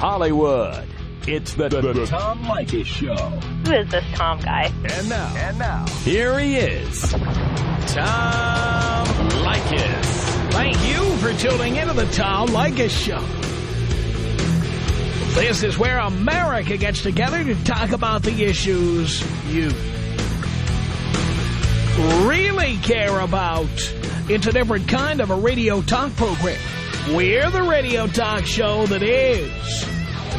Hollywood. It's the, the, the Tom Leykis Show. Who is this Tom guy? And now, and now, here he is, Tom Leykis. Thank you for tuning into the Tom Leykis Show. This is where America gets together to talk about the issues you really care about. It's a different kind of a radio talk program. We're the radio talk show that is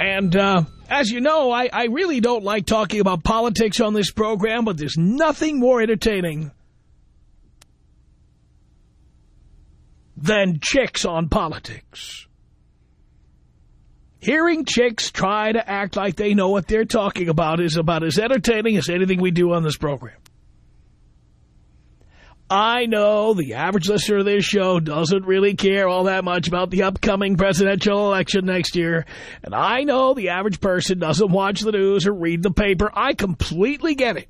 And uh, as you know, I, I really don't like talking about politics on this program, but there's nothing more entertaining than chicks on politics. Hearing chicks try to act like they know what they're talking about is about as entertaining as anything we do on this program. I know the average listener of this show doesn't really care all that much about the upcoming presidential election next year. And I know the average person doesn't watch the news or read the paper. I completely get it.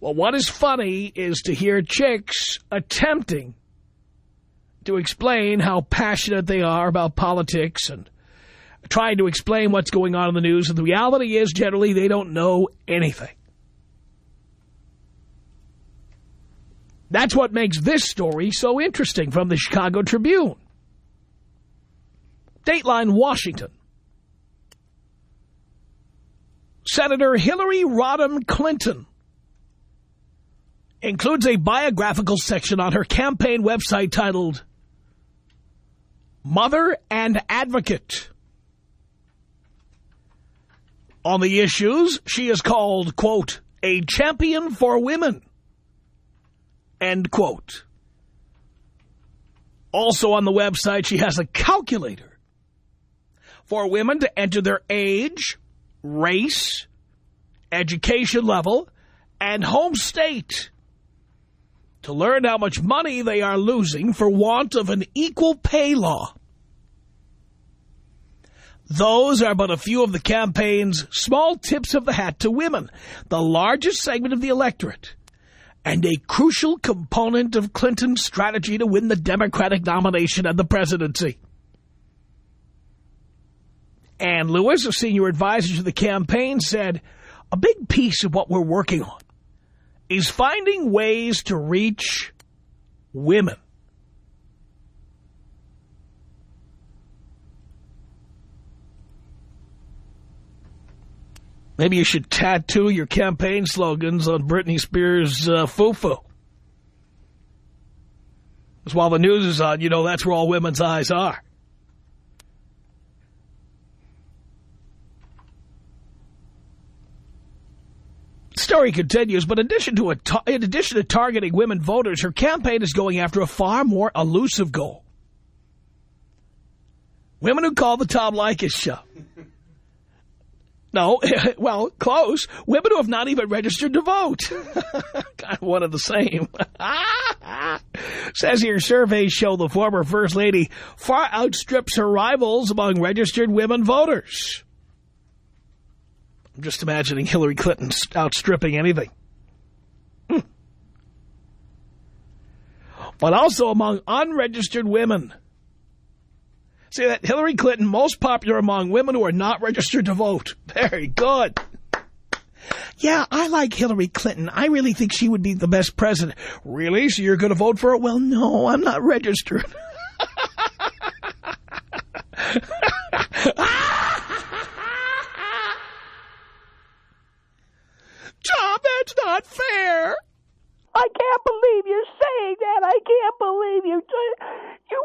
Well, what is funny is to hear chicks attempting to explain how passionate they are about politics and trying to explain what's going on in the news. And the reality is, generally, they don't know anything. That's what makes this story so interesting from the Chicago Tribune. Dateline, Washington. Senator Hillary Rodham Clinton includes a biographical section on her campaign website titled Mother and Advocate. On the issues, she is called, quote, a champion for women End quote. Also on the website, she has a calculator for women to enter their age, race, education level, and home state to learn how much money they are losing for want of an equal pay law. Those are but a few of the campaign's small tips of the hat to women, the largest segment of the electorate and a crucial component of Clinton's strategy to win the Democratic nomination and the presidency. Ann Lewis, a senior advisor to the campaign, said, a big piece of what we're working on is finding ways to reach women. Maybe you should tattoo your campaign slogans on Britney Spears' uh, foo-foo. Because while the news is on, you know that's where all women's eyes are. Story continues, but in addition, to a in addition to targeting women voters, her campaign is going after a far more elusive goal. Women who call the Tom Leykis show. No, well, close. Women who have not even registered to vote. kind of one of the same. Says here, surveys show the former First Lady far outstrips her rivals among registered women voters. I'm just imagining Hillary Clinton outstripping anything. Hmm. But also among unregistered women. See that Hillary Clinton most popular among women who are not registered to vote. Very good. Yeah, I like Hillary Clinton. I really think she would be the best president. Really? So you're going to vote for her? Well, no, I'm not registered. Tom, that's not fair. I can't believe you're saying that. I can't believe you. You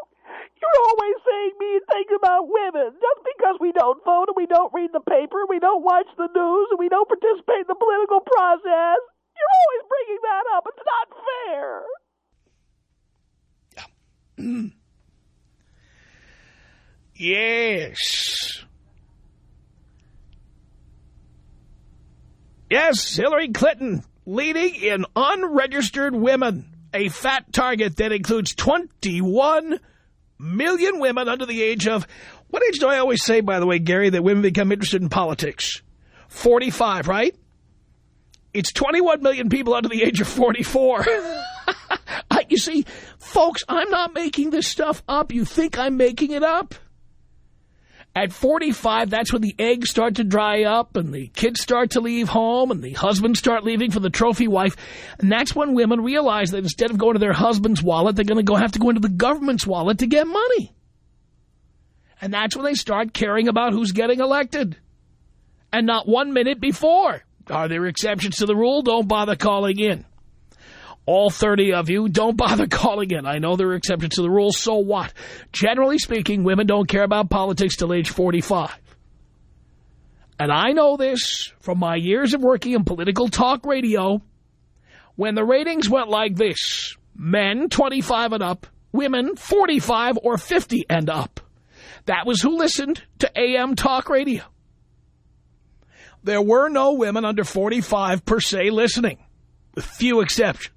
you're always saying mean things about women. Just because we don't vote and we don't read the paper, we don't watch the news, and we don't participate in the political process, you're always bringing that up. It's not fair. Yes. Yes, Hillary Clinton leading in unregistered women, a fat target that includes 21 million women under the age of... What age do I always say, by the way, Gary, that women become interested in politics? 45, right? It's 21 million people under the age of 44. you see, folks, I'm not making this stuff up. You think I'm making it up? At 45, that's when the eggs start to dry up and the kids start to leave home and the husbands start leaving for the trophy wife. And that's when women realize that instead of going to their husband's wallet, they're going to go have to go into the government's wallet to get money. And that's when they start caring about who's getting elected. And not one minute before. Are there exceptions to the rule? Don't bother calling in. All 30 of you, don't bother calling in. I know there are exceptions to the rules, so what? Generally speaking, women don't care about politics till age 45. And I know this from my years of working in political talk radio. When the ratings went like this, men 25 and up, women 45 or 50 and up. That was who listened to AM talk radio. There were no women under 45 per se listening, with few exceptions.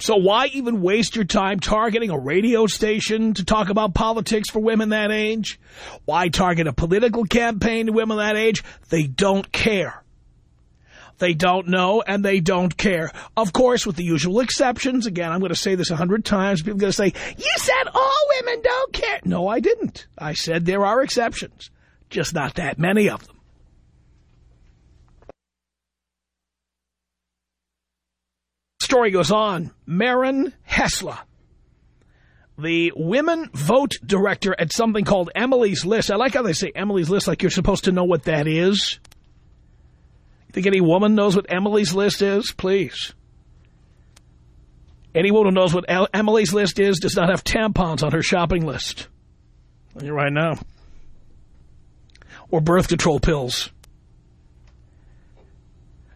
So why even waste your time targeting a radio station to talk about politics for women that age? Why target a political campaign to women that age? They don't care. They don't know and they don't care. Of course, with the usual exceptions, again, I'm going to say this a hundred times, people are going to say, you said all women don't care. No, I didn't. I said there are exceptions, just not that many of them. Story goes on, Maren Hesla, the women vote director at something called Emily's List. I like how they say Emily's List like you're supposed to know what that is. You think any woman knows what Emily's List is? Please. Anyone who knows what Emily's List is does not have tampons on her shopping list. Right now. Or birth control pills.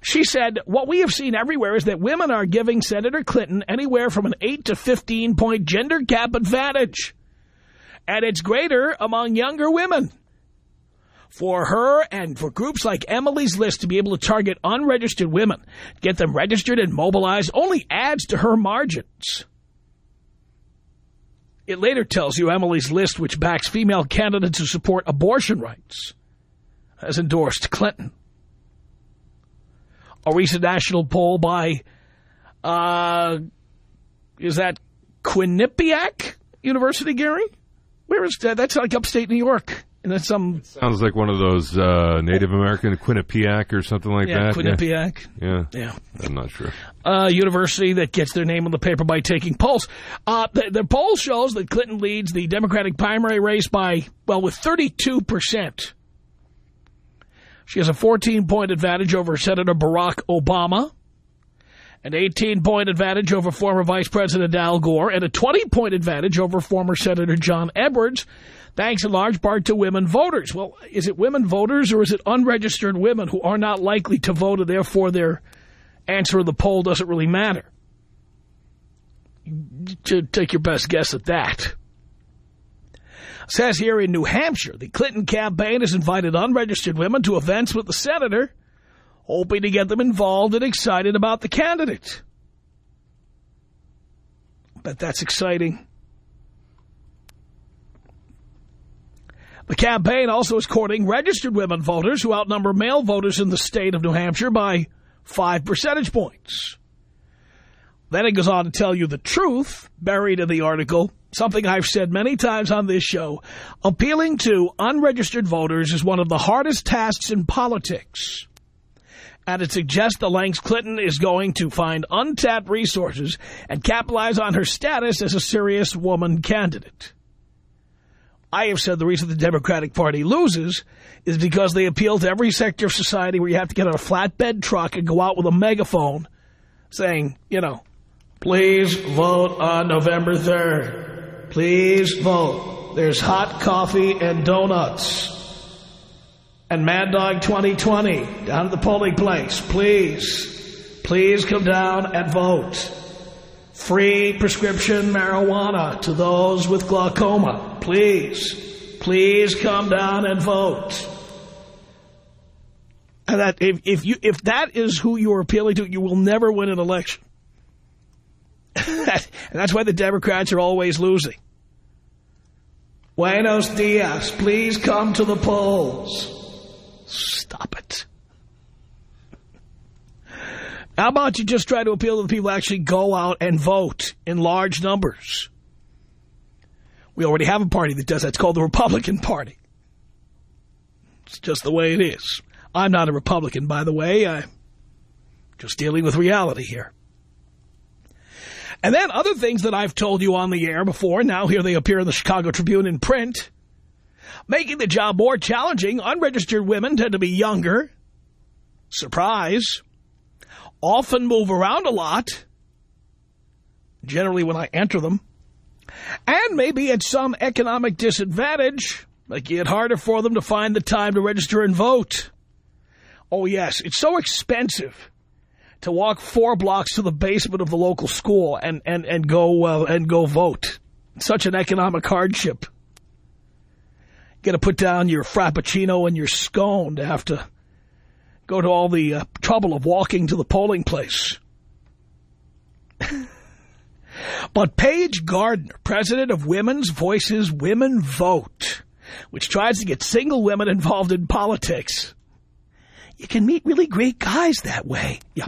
She said, what we have seen everywhere is that women are giving Senator Clinton anywhere from an 8 to 15 point gender gap advantage. And it's greater among younger women. For her and for groups like Emily's List to be able to target unregistered women, get them registered and mobilized, only adds to her margins. It later tells you Emily's List, which backs female candidates who support abortion rights, has endorsed Clinton a recent national poll by, uh, is that Quinnipiac University, Gary? Where is that? That's like upstate New York. And that's some... It sounds like one of those uh, Native American Quinnipiac or something like yeah, that. Quinnipiac. Yeah. Yeah. I'm not sure. Uh, university that gets their name on the paper by taking polls. Uh, the, the poll shows that Clinton leads the Democratic primary race by, well, with 32 percent. She has a 14-point advantage over Senator Barack Obama, an 18-point advantage over former Vice President Al Gore, and a 20-point advantage over former Senator John Edwards, thanks in large part to women voters. Well, is it women voters or is it unregistered women who are not likely to vote and therefore their answer of the poll doesn't really matter? To take your best guess at that. Says here in New Hampshire, the Clinton campaign has invited unregistered women to events with the senator, hoping to get them involved and excited about the candidate. Bet that's exciting. The campaign also is courting registered women voters who outnumber male voters in the state of New Hampshire by five percentage points. Then it goes on to tell you the truth, buried in the article, something I've said many times on this show. Appealing to unregistered voters is one of the hardest tasks in politics. And it suggests the lengths Clinton is going to find untapped resources and capitalize on her status as a serious woman candidate. I have said the reason the Democratic Party loses is because they appeal to every sector of society where you have to get on a flatbed truck and go out with a megaphone saying, you know, Please vote on November 3rd. Please vote. There's hot coffee and donuts. And Mad Dog 2020 down at the polling place. Please, please come down and vote. Free prescription marijuana to those with glaucoma. Please, please come down and vote. And that if, if you if that is who you're appealing to, you will never win an election. And that's why the Democrats are always losing. Buenos dias. Please come to the polls. Stop it. How about you just try to appeal to the people who actually go out and vote in large numbers? We already have a party that does that. It's called the Republican Party. It's just the way it is. I'm not a Republican, by the way. I'm just dealing with reality here. And then other things that I've told you on the air before, now here they appear in the Chicago Tribune in print. Making the job more challenging, unregistered women tend to be younger. Surprise. Often move around a lot. Generally when I enter them. And maybe at some economic disadvantage, making it harder for them to find the time to register and vote. Oh, yes, it's so expensive to walk four blocks to the basement of the local school and and and go uh, and go vote. such an economic hardship. Got to put down your frappuccino and your scone to have to go to all the uh, trouble of walking to the polling place. but Page Gardner, president of Women's Voices Women Vote, which tries to get single women involved in politics, you can meet really great guys that way. Yeah.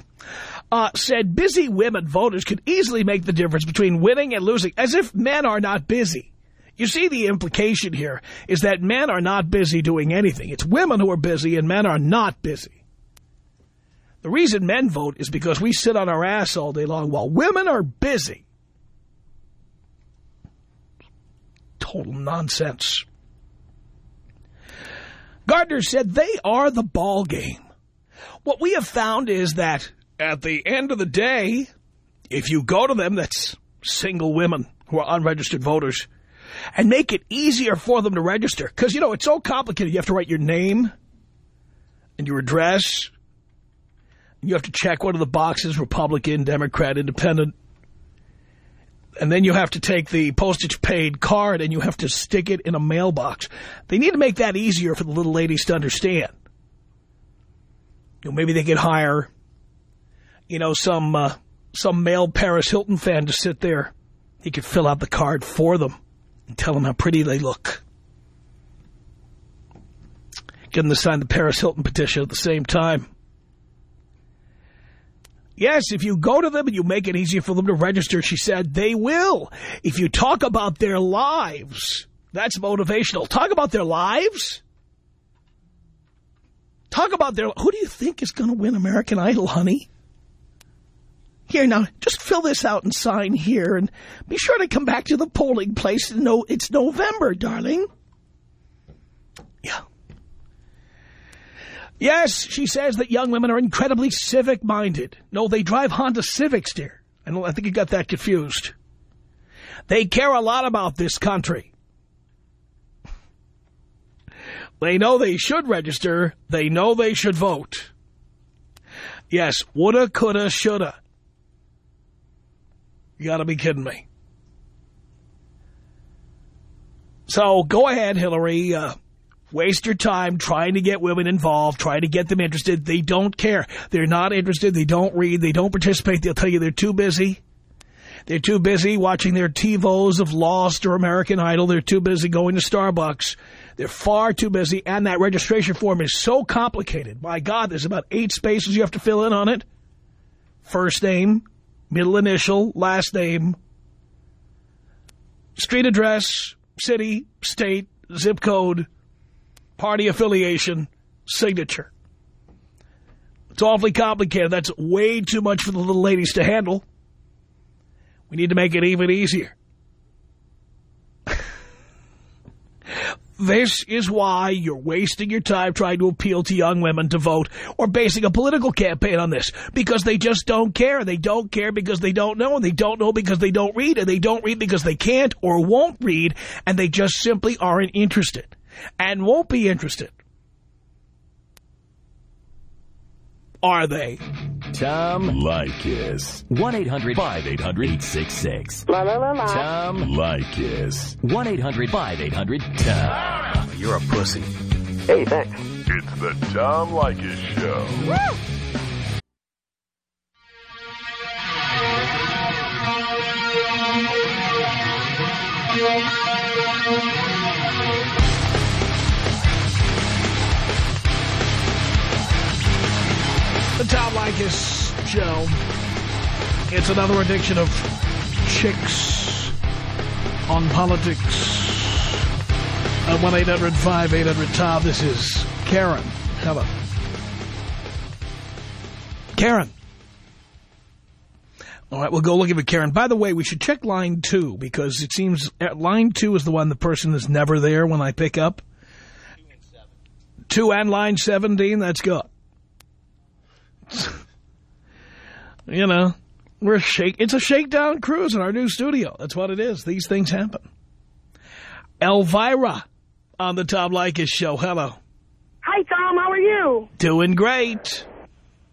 Uh, said busy women voters could easily make the difference between winning and losing, as if men are not busy. You see the implication here is that men are not busy doing anything. It's women who are busy and men are not busy. The reason men vote is because we sit on our ass all day long while women are busy. Total nonsense. Gardner said they are the ball game. What we have found is that at the end of the day, if you go to them, that's single women who are unregistered voters, and make it easier for them to register. Because, you know, it's so complicated. You have to write your name and your address. You have to check one of the boxes, Republican, Democrat, Independent. And then you have to take the postage paid card and you have to stick it in a mailbox. They need to make that easier for the little ladies to understand. You know, maybe they could hire, you know, some uh, some male Paris Hilton fan to sit there. He could fill out the card for them and tell them how pretty they look. Get them to sign the Paris Hilton petition at the same time. Yes, if you go to them and you make it easier for them to register, she said, they will. If you talk about their lives, that's motivational. Talk about their lives? Talk about their... Who do you think is going to win American Idol, honey? Here, now, just fill this out and sign here, and be sure to come back to the polling place. No, it's November, darling. Yes, she says that young women are incredibly civic-minded. No, they drive Honda Civics, dear. I, I think you got that confused. They care a lot about this country. They know they should register. They know they should vote. Yes, woulda, coulda, shoulda. You got to be kidding me. So go ahead, Hillary. Uh, waste your time trying to get women involved, trying to get them interested. They don't care. They're not interested. They don't read. They don't participate. They'll tell you they're too busy. They're too busy watching their TiVos of Lost or American Idol. They're too busy going to Starbucks. They're far too busy, and that registration form is so complicated. My God, there's about eight spaces you have to fill in on it. First name, middle initial, last name, street address, city, state, zip code, party affiliation, signature. It's awfully complicated. That's way too much for the little ladies to handle. We need to make it even easier. This is why you're wasting your time trying to appeal to young women to vote or basing a political campaign on this because they just don't care. They don't care because they don't know and they don't know because they don't read and they don't read because they can't or won't read and they just simply aren't interested and won't be interested. Are they? Tom Leykis. 1-800-5800-866. La la la la. Tom Leykis. 1-800-5800-TOM. You're a pussy. Hey, thanks. It's the Tom Leykis Show. The Leykis Show. It's another edition of Chicks on Politics. At 1-800-5800-TOM. This is Karen. Hello. Karen. All right, we'll go looking for Karen. By the way, we should check line two because it seems uh, line two is the one the person is never there when I pick up. Two and line 17, that's good. you know, we're shake. It's a shakedown cruise in our new studio. That's what it is. These things happen. Elvira on the Tom Leykis show. Hello. Hi, Tom. How are you? Doing great.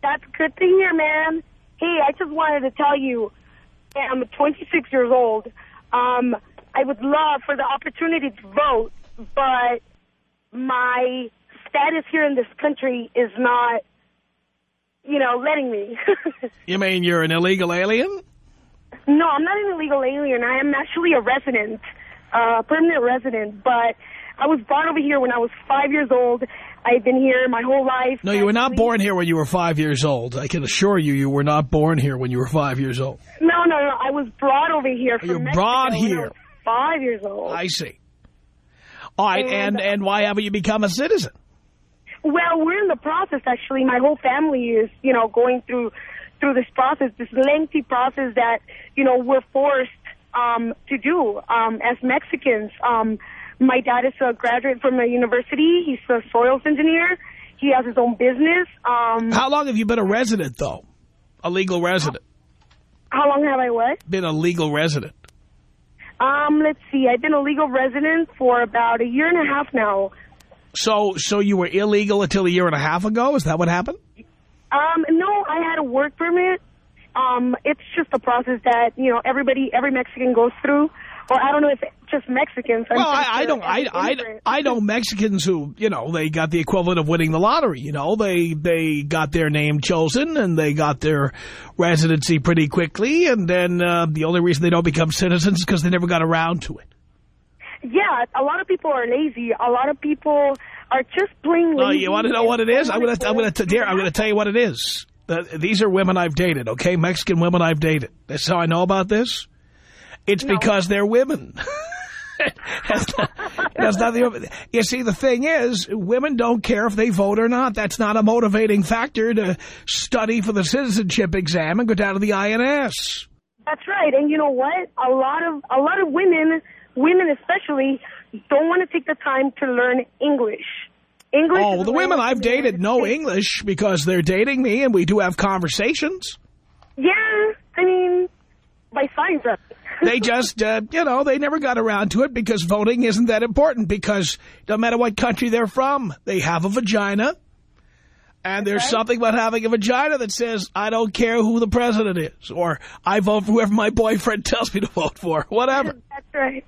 That's good to hear, man. Hey, I just wanted to tell you, I'm 26 years old. Um, I would love for the opportunity to vote, but my status here in this country is not, you know, letting me. You mean you're an illegal alien? no, I'm not an illegal alien. I am actually a resident, uh, permanent resident, but I was brought over here when I was five years old. I've been here my whole life. No, you were not born here when you were five years old. I can assure you, you were not born here when you were five years old. No, no, no. I was brought over here from You're Mexico brought here. five years old. I see. All right, and, And- and why haven't you become a citizen? Well, we're in the process, actually. My whole family is, you know, going through through this process, this lengthy process that, you know, we're forced um, to do um, as Mexicans. Um, my dad is a graduate from a university. He's a soils engineer. He has his own business. Um, How long have you been a resident, though? A legal resident? how long have I what? Been a legal resident? Um, let's see. I've been a legal resident for about a year and a half now. So, so you were illegal until a year and a half ago? Is that what happened? Um, no, I had a work permit. Um, it's just a process that, you know, everybody, every Mexican goes through. Or I don't know if just Mexicans. I'm Well, I, I don't. I, I, I know Mexicans who, you know, they got the equivalent of winning the lottery. You know, they they got their name chosen and they got their residency pretty quickly, and then uh, the only reason they don't become citizens is because they never got around to it. Yeah, a lot of people are lazy. A lot of people are just plain Oh, lazy. you want to know what it is? I'm going to. I'm going to. Dear, I'm going to tell you what it is. Uh, these are women I've dated. Okay, Mexican women I've dated. That's how I know about this. It's because they're women. It has not- it has nothing. You see, the thing is, women don't care if they vote or not. That's not a motivating factor to study for the citizenship exam and go down to the INS. That's right. And you know what? A lot of a lot of women, women especially, don't want to take the time to learn English. English. Oh, the women I've dated know English because they're dating me and we do have conversations. Yeah, I mean, by signs of. They just, uh, you know, they never got around to it because voting isn't that important because no matter what country they're from, they have a vagina. And there's something about having a vagina that says, I don't care who the president is, or I vote for whoever my boyfriend tells me to vote for, whatever. That's right.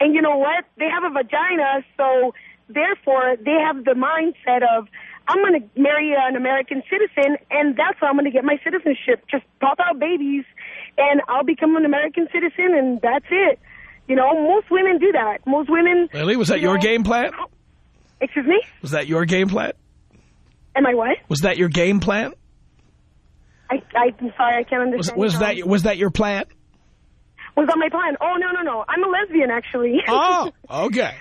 And you know what? They have a vagina, so therefore they have the mindset of, I'm going to marry an American citizen, and that's how I'm going to get my citizenship. Just pop out babies, and I'll become an American citizen, and that's it. You know, most women do that. Most women... Really? Was that you your know- game plan? Excuse me? Was that your game plan? Am I what? Was that your game plan? I, I'm sorry, I can't understand. was you, that was that your plan? Was that my plan? Oh, no, no, no. I'm a lesbian, actually. Oh, okay.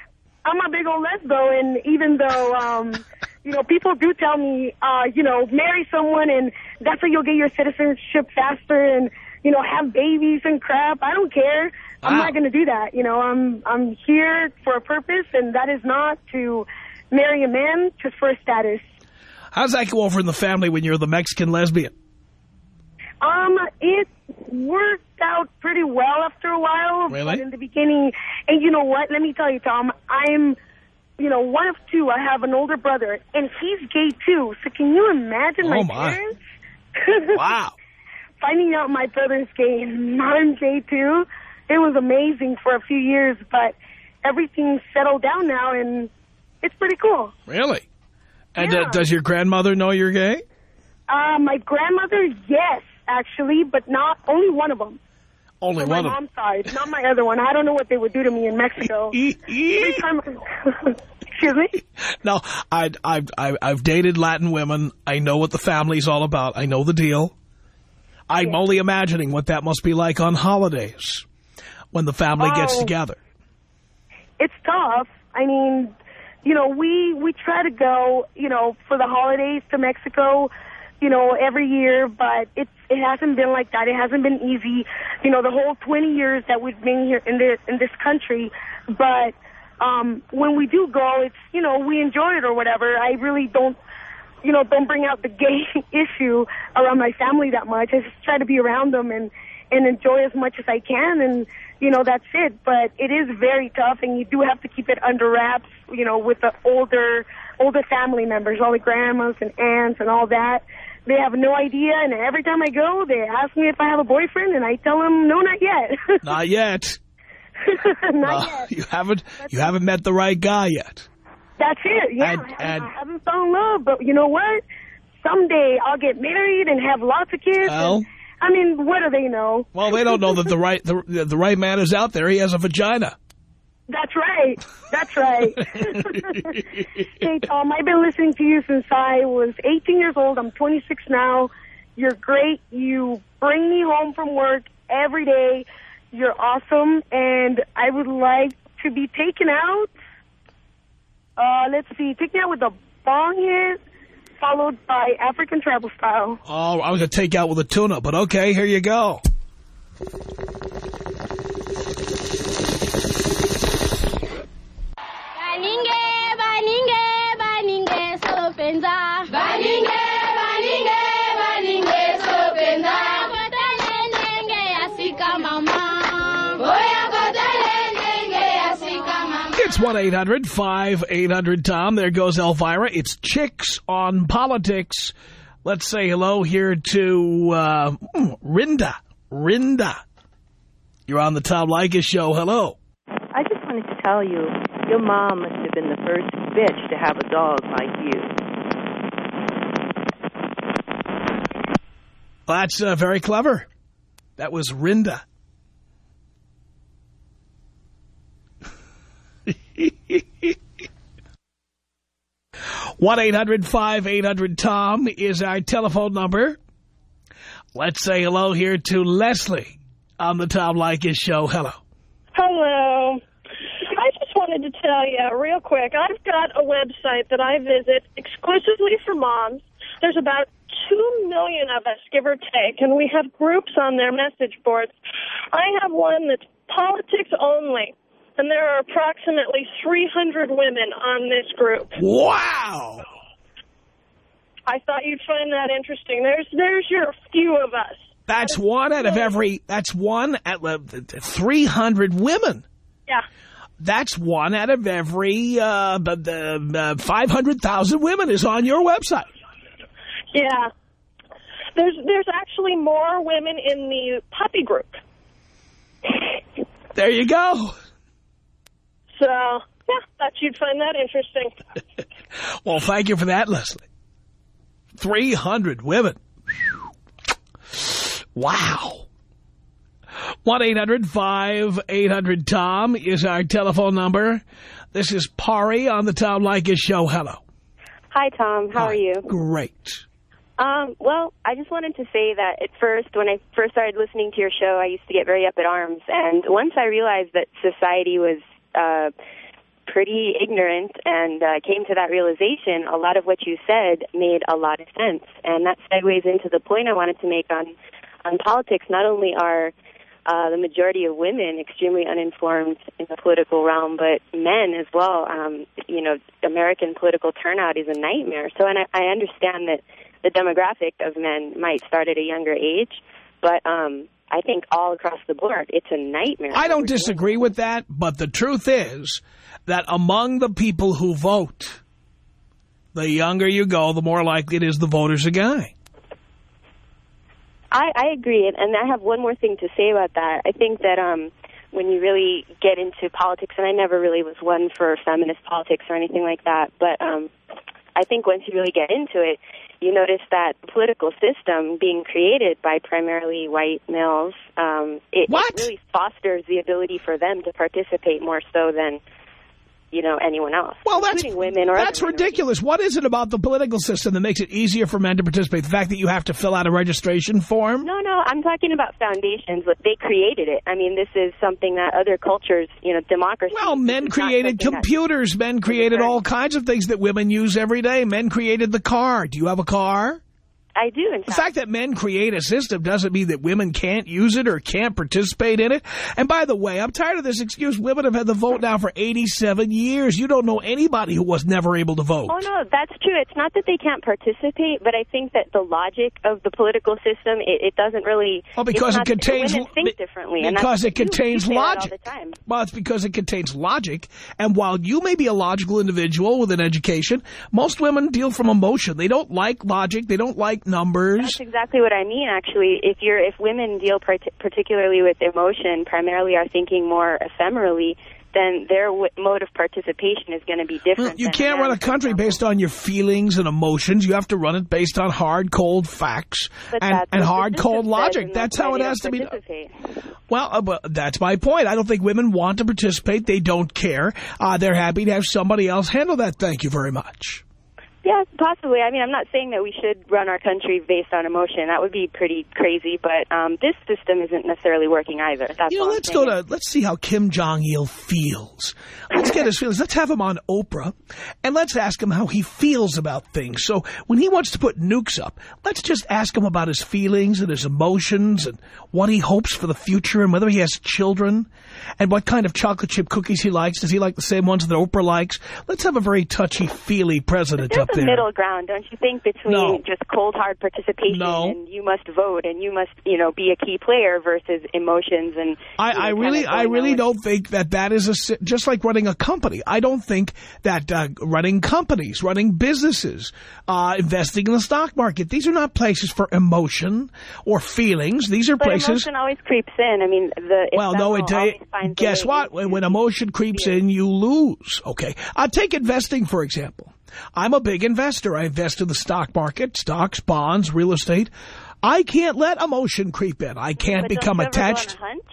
I'm a big old lesbo, and even though, um, you know, people do tell me, uh, you know, marry someone, and that's how you'll get your citizenship faster, and you know, have babies and crap. I don't care. I'm not going to do that. You know, I'm I'm here for a purpose, and that is not to marry a man just for a status. How does that go over in the family when you're the Mexican lesbian? Um, it worked out pretty well after a while. Really? In the beginning, and you know what? Let me tell you, Tom, I'm, you know, one of two. I have an older brother, and he's gay too. So can you imagine Oh, my, my. parents Wow. Finding out my brother's gay and I'm gay too, it was amazing for a few years, but everything's settled down now and it's pretty cool. Really? And uh, does your grandmother know you're gay? Uh, my grandmother, yes, actually, but not only one of them. Only On my one of mom's side, not my other one. I don't know what they would do to me in Mexico. Every time, excuse me. No, I, I've, I've, I've dated Latin women. I know what the family's all about. I know the deal. I'm only imagining what that must be like on holidays when the family gets Oh. together. it's tough. I mean, you know, we we try to go, you know, for the holidays to Mexico, you know, every year, but it's it hasn't been like that. It hasn't been easy, you know, the whole 20 years that we've been here in this in this country. But um when we do go, it's you know, we enjoy it or whatever. I really don't you know, don't bring out the gay issue around my family that much. I just try to be around them and and enjoy as much as I can and you know that's it but it is very tough and you do have to keep it under wraps you know with the older older family members all the grandmas and aunts and all that they have no idea and every time I go they ask me if I have a boyfriend and I tell them no not yet Not yet. not Uh, yet you haven't you haven't met the right guy yet. That's it. Yeah, And- I, haven't, and- I haven't found love, but you know what? Someday I'll get married and have lots of kids. Well- and, I mean, what do they know? Well, they don't know that the right the, the right man is out there. He has a vagina. That's right. That's right. hey, Tom, I've been listening to you since I was 18 years old. I'm 26 now. You're great. You bring me home from work every day. You're awesome, and I would like to be taken out. Uh, let's see, take me out with a bong hit, followed by African travel style. Oh, I was going to take out with a tuna, but okay, here you go. Baninge, baninge, baninge, sopenza. Baninge, baninge, baninge, sopenza. Kotele nenge asika mama. Boya kotele nenge asika mama. It's 1-800-5800-TOM. There goes Elvira. It's Chicks on Politics. Let's say hello here to uh, Rinda. Rinda. You're on the Tom Leykis show. Hello. I just wanted to tell you, your mom must have been the first bitch to have a dog like you. That's uh, very clever. That was Rinda. One eight hundred five eight hundred Tom is our telephone number. Let's say hello here to Leslie on the Tom Leykis show. Hello. Hello. Wanted to tell you real quick, I've got a website that I visit exclusively for moms. There's about two million of us, give or take, and we have groups on their message boards. I have one that's politics only, and there are approximately 300 women on this group. Wow. I thought you'd find that interesting. There's there's your few of us. That's one out of every, that's one at uh, 300 women. Yeah. That's one out of every uh, uh, 500,000 women is on your website. Yeah. There's there's actually more women in the puppy group. There you go. So, yeah, thought you'd find that interesting. Well, thank you for that, Leslie. 300 women. Wow. 1-800-5800-TOM is our telephone number. This is Pari on the Tom Leykis show. Hello. Hi, Tom. How are you? Great. Um, well, I just wanted to say that at first, when I first started listening to your show, I used to get very up at arms. And once I realized that society was uh, pretty ignorant and uh, came to that realization, a lot of what you said made a lot of sense. And that segues into the point I wanted to make on, on politics. Not only are uh, the majority of women extremely uninformed in the political realm, but men as well. Um, you know, American political turnout is a nightmare. So, and I, I understand that the demographic of men might start at a younger age, but um, I think all across the board, it's a nightmare. I don't disagree with that, but the truth is that among the people who vote, the younger you go, the more likely it is the voter's a guy. I, I agree, and, I have one more thing to say about that. I think that um, when you really get into politics, and I never really was one for feminist politics or anything like that, but um, I think once you really get into it, you notice that the political system being created by primarily white males, um, it, it really fosters the ability for them to participate more so than you know anyone else, well, that's, including women or That's ridiculous. What is it about the political system that makes it easier for men to participate? The fact that you have to fill out a registration form? No, no, I'm talking about foundations. But They created it. I mean, this is something that other cultures, you know, democracy. Well, men created computers. Men created all kinds of things that women use every day. Men created the car. Do you have a car? I do, in The fact that men create a system doesn't mean that women can't use it or can't participate in it. And by the way, I'm tired of this excuse. Women have had the vote now for 87 years. You don't know anybody who was never able to vote. Oh, no, that's true. It's not that they can't participate, but I think that the logic of the political system, it, it doesn't really... Well, because it contains Women think differently. and because it contains you, you say that all logic. the time. Well, it's because it contains logic. And while you may be a logical individual with an education, most women deal from emotion. They don't like logic. They don't like numbers. That's exactly what I mean, actually. If you're, if women deal part particularly with emotion, primarily are thinking more ephemerally, then their w mode of participation is going to be different. You can't run a country based on your feelings and emotions. You have to run it based on hard, cold facts But and, and hard, cold logic. That's how it has to be. participate. Well, uh, but that's my point. I don't think women want to participate. They don't care. Uh, they're happy to have somebody else handle that. Thank you very much. Yeah, possibly. I mean, I'm not saying that we should run our country based on emotion. That would be pretty crazy. But um, this system isn't necessarily working either. That's You know, let's go to, let's see how Kim Jong-il feels. Let's get his feelings. Let's have him on Oprah, and let's ask him how he feels about things. So when he wants to put nukes up, let's just ask him about his feelings and his emotions and what he hopes for the future and whether he has children and what kind of chocolate chip cookies he likes. Does he like the same ones that Oprah likes? Let's have a very touchy-feely president There's up a there. middle ground, don't you think, between No. just cold hard participation No. and you must vote and you must, you know, be a key player versus emotions and. I, you know, I really, I really on don't think that that is a just like running a company. I don't think that uh, running companies, running businesses, uh, investing in the stock market. These are not places for emotion or feelings. These are But places. emotion always creeps in. I mean, the Well, no, it. always finds a Guess what? When, when emotion creeps in, you lose. Okay, uh, take investing for example. I'm a big investor. I invest in the stock market, stocks, bonds, real estate. I can't let emotion creep in. I can't But become don't you ever attached. Go on a hunch?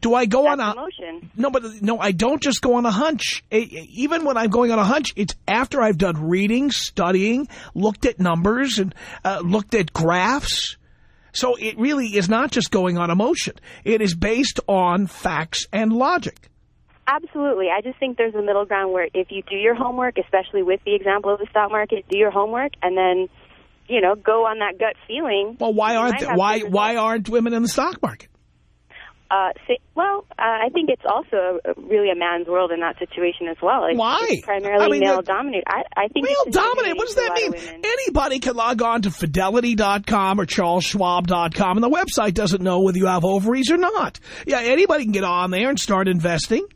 Do I go on a emotion. no? But no, I don't just go on a hunch. E- even when I'm going on a hunch, it's after I've done reading, studying, looked at numbers, and uh, looked at graphs. So it really is not just going on emotion. It is based on facts and logic. Absolutely. I just think there's a middle ground where if you do your homework, especially with the example of the stock market, do your homework and then, you know, go on that gut feeling. Well, why aren't might th- have why why aren't women in the stock market? Uh, say, well, uh, I think it's also a, really a man's world in that situation as well. It's, Why? It's primarily I mean, male dominated. I, I think Male dominant. What does that mean? Anybody can log on to Fidelity.com or CharlesSchwab.com, and the website doesn't know whether you have ovaries or not. Yeah, anybody can get on there and start investing.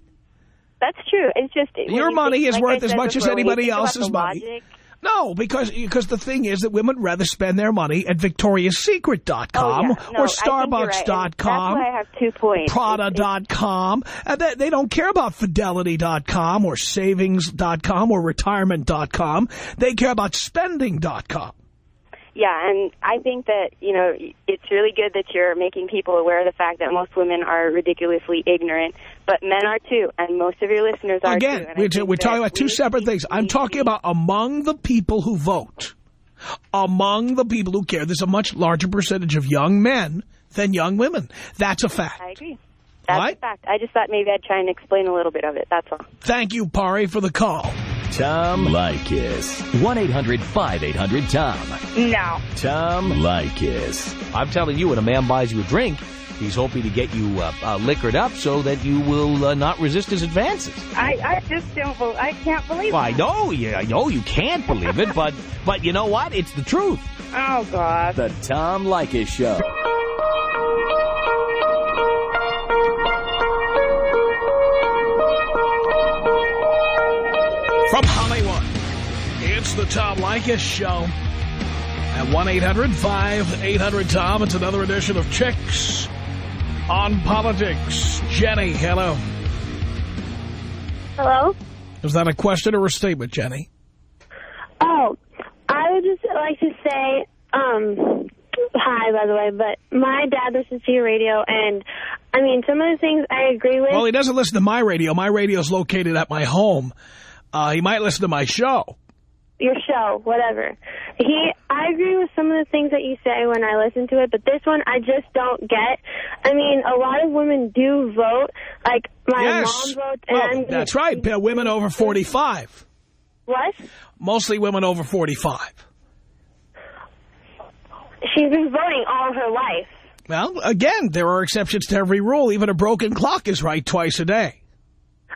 That's true. It's just Your you money think- is like worth as much as before, when you anybody else's money. logic- No, because because the thing is that women rather spend their money at VictoriaSecret.com Oh, yeah. No, or I right. Starbucks.com. That's why I have two points. Prada.com. And they, they don't care about Fidelity.com or Savings.com or Retirement.com. They care about Spending.com. Yeah, and I think that, you know, it's really good that you're making people aware of the fact that most women are ridiculously ignorant, but men are too, and most of your listeners are Again, too. Again, we're, we're talking about two separate things. I'm talking about among the people who vote. Among the people who care, there's a much larger percentage of young men than young women. That's a fact. I agree. That's Right? a fact. I just thought maybe I'd try and explain a little bit of it. That's all. Thank you, Pari, for the call. Tom Leykis. 1-800-5800-TOM. No. Tom Leykis. I'm telling you, when a man buys you a drink, he's hoping to get you uh, uh, liquored up so that you will uh, not resist his advances. I, I just don't, bel I can't believe Well, I know, you, I know you can't believe it, but but you know what? It's the truth. Oh, God. The Tom Leykis Show. From Hollywood, it's the Tom Leykis Show. At 1-800-5800-TOM, it's another edition of Chicks on Politics. Jenny, hello. Hello? Is that a question or a statement, Jenny? Oh, I would just like to say, um, hi, by the way, but my dad listens to your radio, and, I mean, some of the things I agree with. Well, he doesn't listen to my radio. My radio is located at my home. Uh, he might listen to my show. your show, whatever. He, I agree with some of the things that you say when I listen to it, but this one I just don't get. I mean, a lot of women do vote. Like my yes. mom votes, and Well, that's right. Women over 45. what? Mostly women over 45. She's been voting all her life. Well, again, there are exceptions to every rule. Even a broken clock is right twice a day.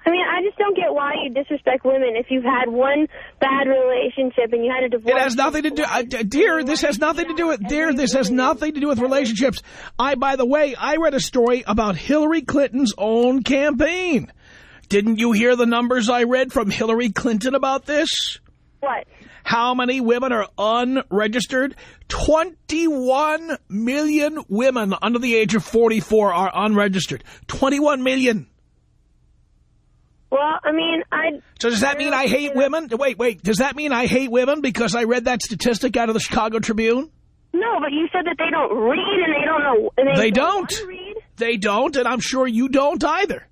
I mean, I just don't get why you disrespect women if you've had one bad relationship and you had a divorce. It has nothing to do, uh, dear. This has nothing to do with, dear. This has nothing to do with relationships. I, by the way, I read a story about Hillary Clinton's own campaign. Didn't you hear the numbers I read from Hillary Clinton about this? What? How many women are unregistered? 21 million women under the age of 44 are unregistered. 21 million. Well, I mean, I... So does that mean I hate women? Wait, wait. Does that mean I hate women because I read that statistic out of the Chicago Tribune? No, but you said that they don't read and they don't know... And they, They don't. Read. They don't, and I'm sure you don't either.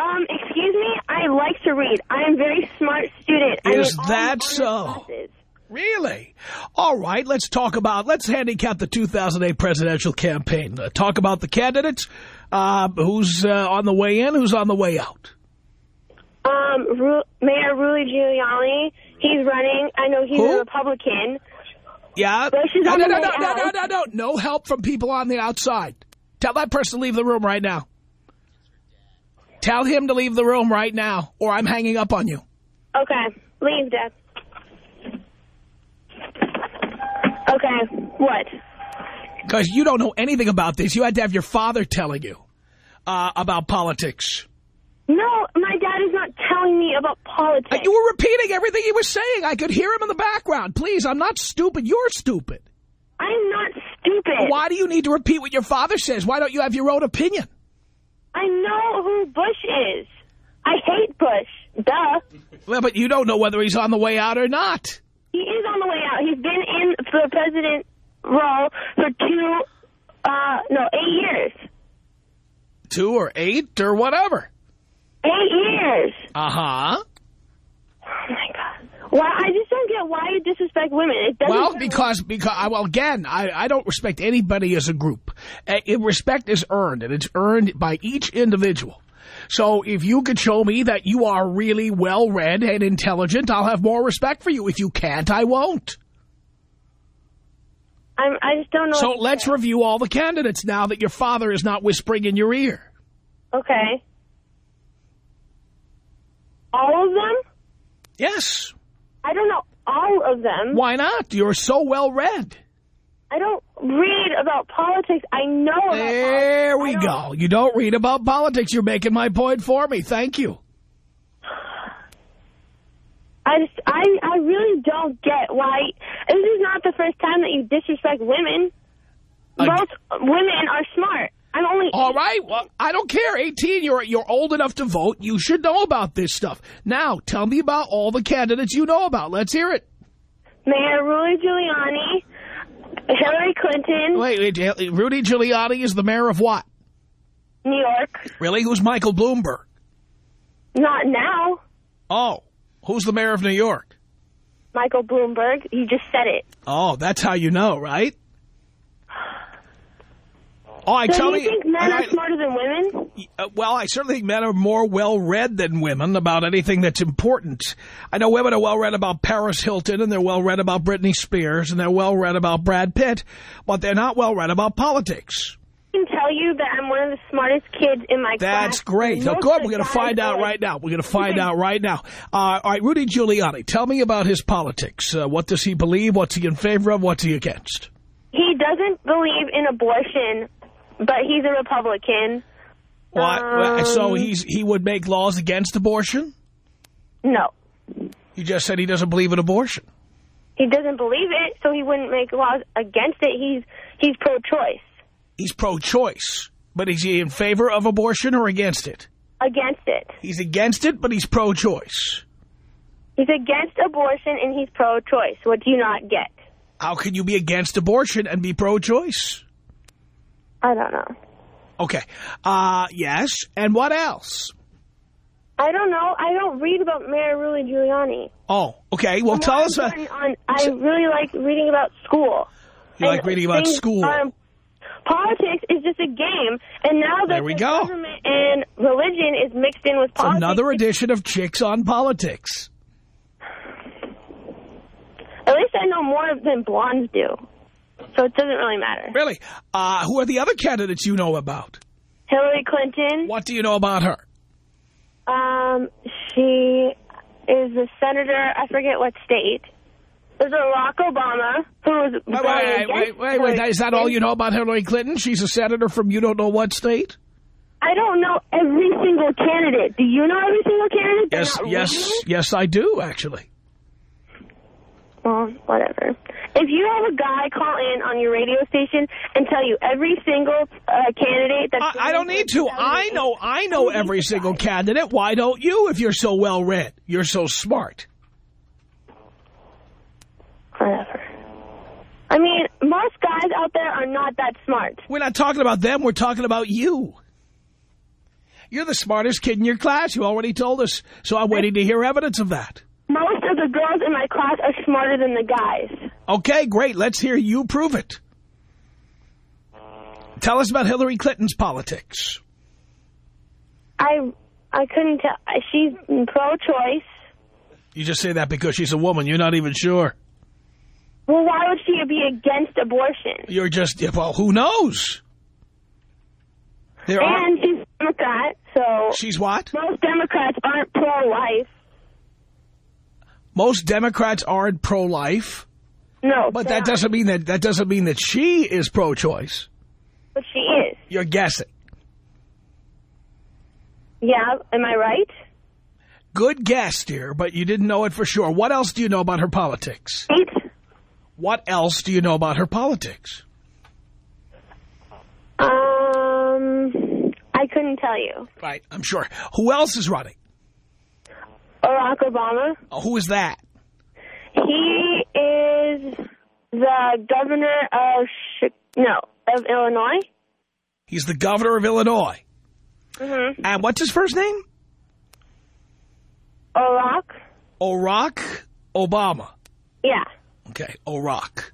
Um, excuse me, I like to read. I am a very smart student. I Is that so? classes. Really? All right, let's talk about, let's handicap the 2008 presidential campaign. Uh, talk about the candidates, uh, who's uh, on the way in, who's on the way out. Um, Ru Mayor Rudy Giuliani, he's running. I know he's Who? a Republican. Yeah? Bush is No, no, no, no, no, no, no, no. No help from people on the outside. Tell that person to leave the room right now. Tell him to leave the room right now, or I'm hanging up on you. Okay, leave, Dad. Okay, what? Because you don't know anything about this. You had to have your father telling you uh, about politics. No, my dad is not telling me about politics. You were repeating everything he was saying. I could hear him in the background. Please, I'm not stupid. You're stupid. I'm not stupid. Why do you need to repeat what your father says? Why don't you have your own opinion? I know who Bush is. I hate Bush. Duh. Well, but you don't know whether he's on the way out or not. He is on the way out. He's been in the president role for two, uh, no, eight years. Two or eight or whatever. Eight years. Uh-huh. Oh, my God. Well, I just don't get why you disrespect women. It doesn't Well, because, because well, again, I, I don't respect anybody as a group. Uh, respect is earned, and it's earned by each individual. So if you could show me that you are really well-read and intelligent, I'll have more respect for you. If you can't, I won't. I'm, I just don't know. So let's say. review all the candidates now that your father is not whispering in your ear. Okay. All of them? Yes. I don't know all of them. Why not? You're so well-read. I don't read about politics. I know There we go. You don't read about politics. You're making my point for me. Thank you. I just, I, I really don't get why. This is not the first time that you disrespect women. Uh, Most women are smart. I'm only. All right. Well, I don't care. 18, you're, you're old enough to vote. You should know about this stuff. Now, tell me about all the candidates you know about. Let's hear it. Mayor Rudy Giuliani, Hillary Clinton, Wait, wait, Rudy Giuliani is the mayor of what? New York. Really? Who's Michael Bloomberg? Not now. Oh, who's the mayor of New York? Michael Bloomberg. He just said it. Oh, that's how you know, right? Oh, I so tell do you think men are I- smarter than women? Uh, well, I certainly think men are more well-read than women about anything that's important. I know women are well-read about Paris Hilton, and they're well-read about Britney Spears, and they're well-read about Brad Pitt, but they're not well-read about politics. I can tell you that I'm one of the smartest kids in my class. That's great. Most Oh, of good. We're going to find out right now. We're going to find out right now. Uh, all right, Rudy Giuliani, tell me about his politics. Uh, what does he believe? What's he in favor of? What's he against? He doesn't believe in abortion, but he's a Republican. What? Um, so he's he would make laws against abortion? No. You just said he doesn't believe in abortion. he doesn't believe it, so he wouldn't make laws against it. He's he's pro-choice. He's pro-choice. But is he in favor of abortion or against it? Against it. He's against it, but he's pro-choice. He's against abortion and he's pro-choice. What do you not get? How can you be against abortion and be pro-choice? I don't know. Okay. Uh, yes. And what else? I don't know. I don't read about Mayor Rudy Giuliani. Oh, okay. Well, I'm tell us. Important on, I really like reading about school. You like reading about things school. are- politics is just a game, and now that There we the go. government and religion is mixed in with it's politics, another edition of Chicks on Politics. at least I know more than blondes do. So it doesn't really matter. Really? Uh, who are the other candidates you know about? Hillary Clinton, What do you know about her? um, she is a senator, I forget what state. There's Barack Obama, who was Wait, wait, wait, wait, wait. Is that all you know about Hillary Clinton? She's a senator from you don't know what state? I don't know every single candidate. Do you know every single candidate? Yes, yes, yes, I do, actually. Well, whatever. If you have a guy call in on your radio station and tell you every single uh, candidate that's... I, I don't need to. I know, I know every single candidate. Why don't you if you're so well-read? You're so smart. Whatever. I mean, most guys out there are not that smart. We're not talking about them. We're talking about you. You're the smartest kid in your class. You already told us. So I'm waiting to hear evidence of that. Most of the girls in my class are smarter than the guys. Okay, great. Let's hear you prove it. Tell us about Hillary Clinton's politics. I I couldn't tell. She's pro-choice. You just say that because she's a woman. You're not even sure. Well, why would she be against abortion? You're just, well, who knows? There are. and she's Democrat, so... She's what? Most Democrats aren't pro-life. Most Democrats aren't pro-life. No, But that not. doesn't mean that that doesn't mean that she is pro-choice. But she is. You're guessing. Yeah, am I right? Good guess, dear, but you didn't know it for sure. What else do you know about her politics? Eight. What else do you know about her politics? Um, I couldn't tell you. Right, I'm sure. Who else is running? Barack Obama. Oh, who is that? He is the governor of no of Illinois. He's the governor of Illinois. Mm-hmm. And what's his first name? Barack. Barack Obama. Yeah. Okay, Barack.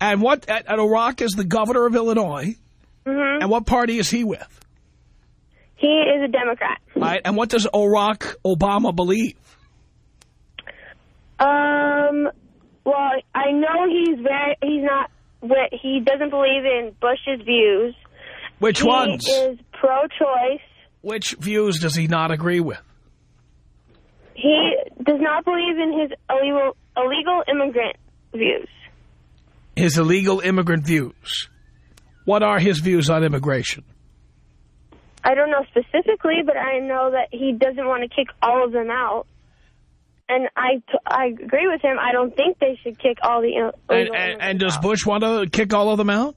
And what? And Barack is the governor of Illinois. Mm-hmm. And what party is he with? He is a Democrat. Right. And what does Barack Obama believe? Um. Well, I know he's very. He's not. He doesn't believe in Bush's views. Which he ones? is pro-choice. Which views does he not agree with? He does not believe in his illegal illegal immigrant views. His illegal immigrant views. What are his views on immigration? I don't know specifically, but I know that he doesn't want to kick all of them out. And I, t- I agree with him. I don't think they should kick all the Ill- And, and, and does out. Bush want to kick all of them out?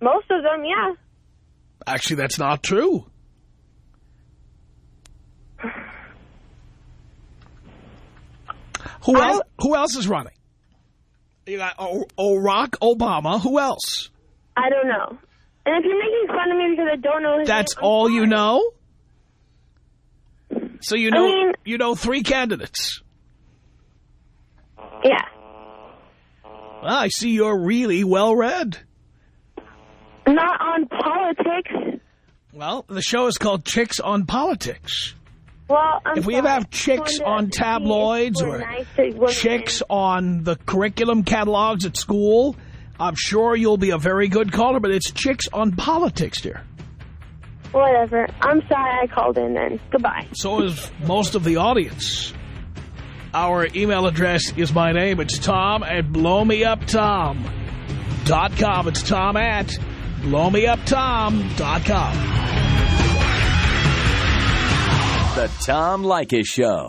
Most of them, yeah. Actually, that's not true. Who else? Who else is running? You got o- Barack Obama. Who else? I don't know. And if you're making fun of me because I don't know his That's name, all you know. So you I know mean- you know three candidates. Yeah. Well, I see you're really well read. Not on politics. Well, the show is called Chicks on Politics. Well, I'm if we sorry. have chicks on to see if tabloids or nice chicks on the curriculum catalogs at school, I'm sure you'll be a very good caller, but it's chicks on politics, dear. Whatever. I'm sorry I called in then. Goodbye. So is most of the audience. Our email address is my name. It's Tom at blowmeuptom.com. It's Tom at blowmeuptom.com. The Tom Leykis Show.